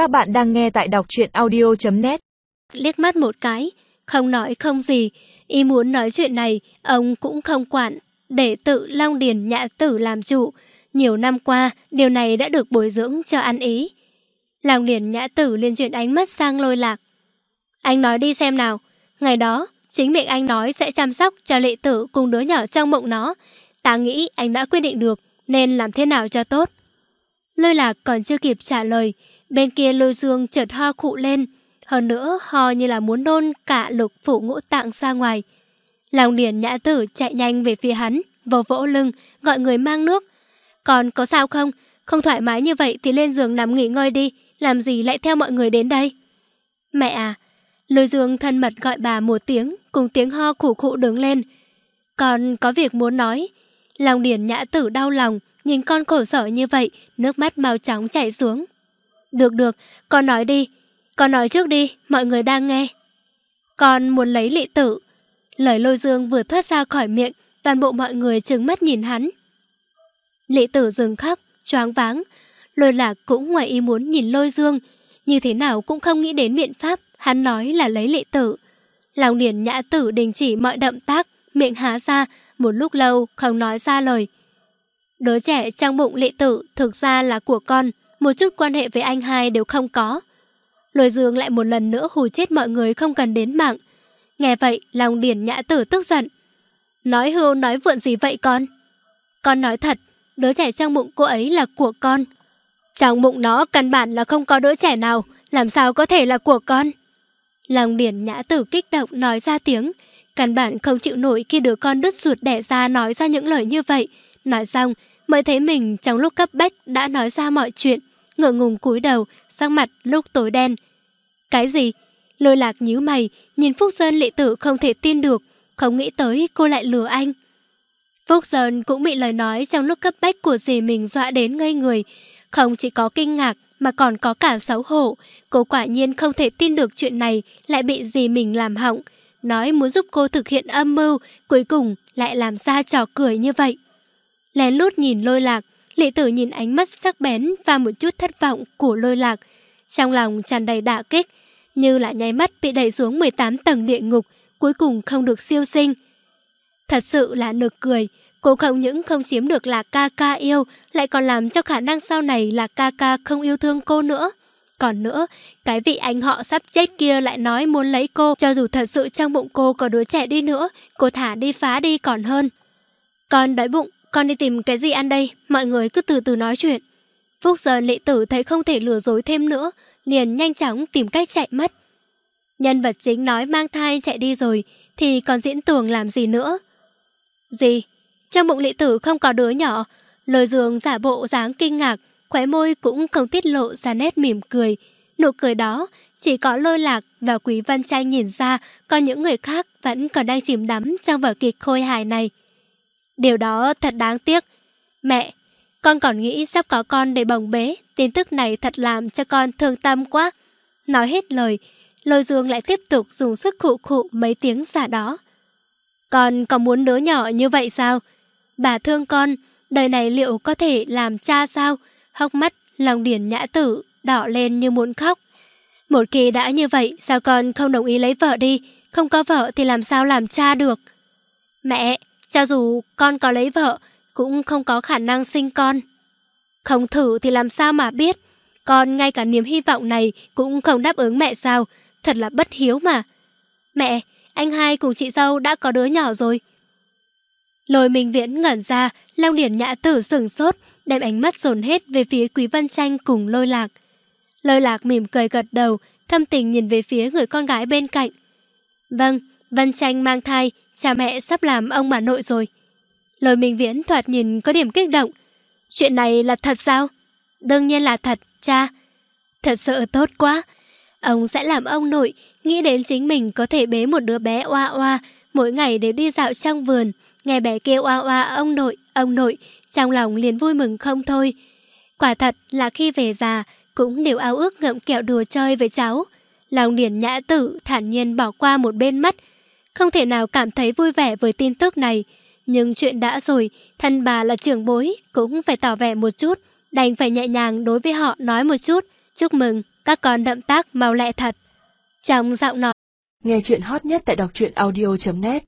Các bạn đang nghe tại đọc truyện audio.net Liếc mắt một cái, không nói không gì. Y muốn nói chuyện này, ông cũng không quản. Để tự Long Điền Nhã Tử làm chủ. Nhiều năm qua, điều này đã được bồi dưỡng cho ăn ý. Long Điền Nhã Tử liên chuyển ánh mắt sang lôi lạc. Anh nói đi xem nào. Ngày đó, chính miệng anh nói sẽ chăm sóc cho lệ tử cùng đứa nhỏ trong mộng nó. Ta nghĩ anh đã quyết định được, nên làm thế nào cho tốt. Lôi lạc còn chưa kịp trả lời, bên kia lôi dương chợt ho khụ lên. Hơn nữa, ho như là muốn nôn cả lục phủ ngũ tạng ra ngoài. Lòng điển nhã tử chạy nhanh về phía hắn, vỗ vỗ lưng, gọi người mang nước. Còn có sao không? Không thoải mái như vậy thì lên giường nằm nghỉ ngơi đi, làm gì lại theo mọi người đến đây? Mẹ à, lôi dương thân mật gọi bà một tiếng, cùng tiếng ho khủ khụ đứng lên. Còn có việc muốn nói. Lòng điển nhã tử đau lòng, nhìn con khổ sở như vậy, nước mắt màu trắng chảy xuống. Được được, con nói đi. Con nói trước đi, mọi người đang nghe. Con muốn lấy lị tử. Lời lôi dương vừa thoát ra khỏi miệng, toàn bộ mọi người trừng mắt nhìn hắn. Lị tử dừng khóc, choáng váng. Lôi lạc cũng ngoài ý muốn nhìn lôi dương, như thế nào cũng không nghĩ đến biện pháp, hắn nói là lấy lị tử. Lòng điển nhã tử đình chỉ mọi động tác, miệng há ra, một lúc lâu không nói ra lời. Đứa trẻ trong bụng lị tử thực ra là của con, một chút quan hệ với anh hai đều không có. Lôi dương lại một lần nữa hù chết mọi người không cần đến mạng. Nghe vậy, lòng điển nhã tử tức giận. Nói hưu nói vượn gì vậy con? Con nói thật, đứa trẻ trong bụng cô ấy là của con. Trong bụng nó căn bản là không có đứa trẻ nào, làm sao có thể là của con? Lòng điển nhã tử kích động nói ra tiếng, căn bản không chịu nổi khi đứa con đứt ruột đẻ ra nói ra những lời như vậy. Nói xong, mới thấy mình trong lúc cấp bách đã nói ra mọi chuyện, ngượng ngùng cúi đầu, sắc mặt lúc tối đen. Cái gì? Lôi lạc nhíu mày, nhìn Phúc Sơn lệ tử không thể tin được, không nghĩ tới cô lại lừa anh. Phúc Sơn cũng bị lời nói trong lúc cấp bách của dì mình dọa đến ngây người. Không chỉ có kinh ngạc mà còn có cả xấu hổ. Cô quả nhiên không thể tin được chuyện này lại bị dì mình làm hỏng. Nói muốn giúp cô thực hiện âm mưu, cuối cùng lại làm ra trò cười như vậy. Lén lút nhìn lôi lạc, lệ tử nhìn ánh mắt sắc bén và một chút thất vọng của lôi lạc. Trong lòng tràn đầy đả kích, như là nháy mắt bị đẩy xuống 18 tầng địa ngục, cuối cùng không được siêu sinh. Thật sự là nực cười, cô không những không chiếm được là ca ca yêu, lại còn làm cho khả năng sau này là ca ca không yêu thương cô nữa. Còn nữa, cái vị anh họ sắp chết kia lại nói muốn lấy cô, cho dù thật sự trong bụng cô có đứa trẻ đi nữa, cô thả đi phá đi còn hơn. Con đói bụng, con đi tìm cái gì ăn đây, mọi người cứ từ từ nói chuyện. Phúc giờ lệ tử thấy không thể lừa dối thêm nữa, liền nhanh chóng tìm cách chạy mất. Nhân vật chính nói mang thai chạy đi rồi, thì còn diễn tuồng làm gì nữa? Gì? Trong bụng lệ tử không có đứa nhỏ, lôi giường giả bộ dáng kinh ngạc, khóe môi cũng không tiết lộ ra nét mỉm cười. Nụ cười đó chỉ có lôi lạc và quý văn tranh nhìn ra, còn những người khác vẫn còn đang chìm đắm trong vở kịch khôi hài này. Điều đó thật đáng tiếc. Mẹ, con còn nghĩ sắp có con để bồng bế, tin tức này thật làm cho con thương tâm quá. Nói hết lời, lôi dương lại tiếp tục dùng sức khụ khụ mấy tiếng xả đó. Con có muốn đứa nhỏ như vậy sao? Bà thương con, đời này liệu có thể làm cha sao? Hốc mắt, lòng điển nhã tử, đỏ lên như muốn khóc. Một khi đã như vậy, sao con không đồng ý lấy vợ đi? Không có vợ thì làm sao làm cha được? Mẹ, cho dù con có lấy vợ, cũng không có khả năng sinh con. Không thử thì làm sao mà biết. Con ngay cả niềm hy vọng này cũng không đáp ứng mẹ sao. Thật là bất hiếu mà. Mẹ, anh hai cùng chị dâu đã có đứa nhỏ rồi. Lôi Minh Viễn ngẩn ra, Long Điển Nhã Tử sừng sốt, đem ánh mắt dồn hết về phía Quý Văn Tranh cùng lôi lạc. Lôi lạc mỉm cười gật đầu, thâm tình nhìn về phía người con gái bên cạnh. Vâng, Văn Tranh mang thai, cha mẹ sắp làm ông bà nội rồi. Lôi Minh Viễn thoạt nhìn có điểm kích động. Chuyện này là thật sao? Đương nhiên là thật, cha. Thật sự tốt quá. Ông sẽ làm ông nội, nghĩ đến chính mình có thể bế một đứa bé oa oa, mỗi ngày đều đi dạo trong vườn, nghe bé kêu oa oa ông nội, ông nội, trong lòng liền vui mừng không thôi. Quả thật là khi về già, cũng đều ao ước ngậm kẹo đùa chơi với cháu. Lòng điển nhã tử thản nhiên bỏ qua một bên mắt, không thể nào cảm thấy vui vẻ với tin tức này. Nhưng chuyện đã rồi, thân bà là trưởng bối, cũng phải tỏ vẻ một chút, đành phải nhẹ nhàng đối với họ nói một chút. Chúc mừng, các con động tác mau lẹ thật. Trong giọng nói, Nghe chuyện hot nhất tại đọc truyện audio.net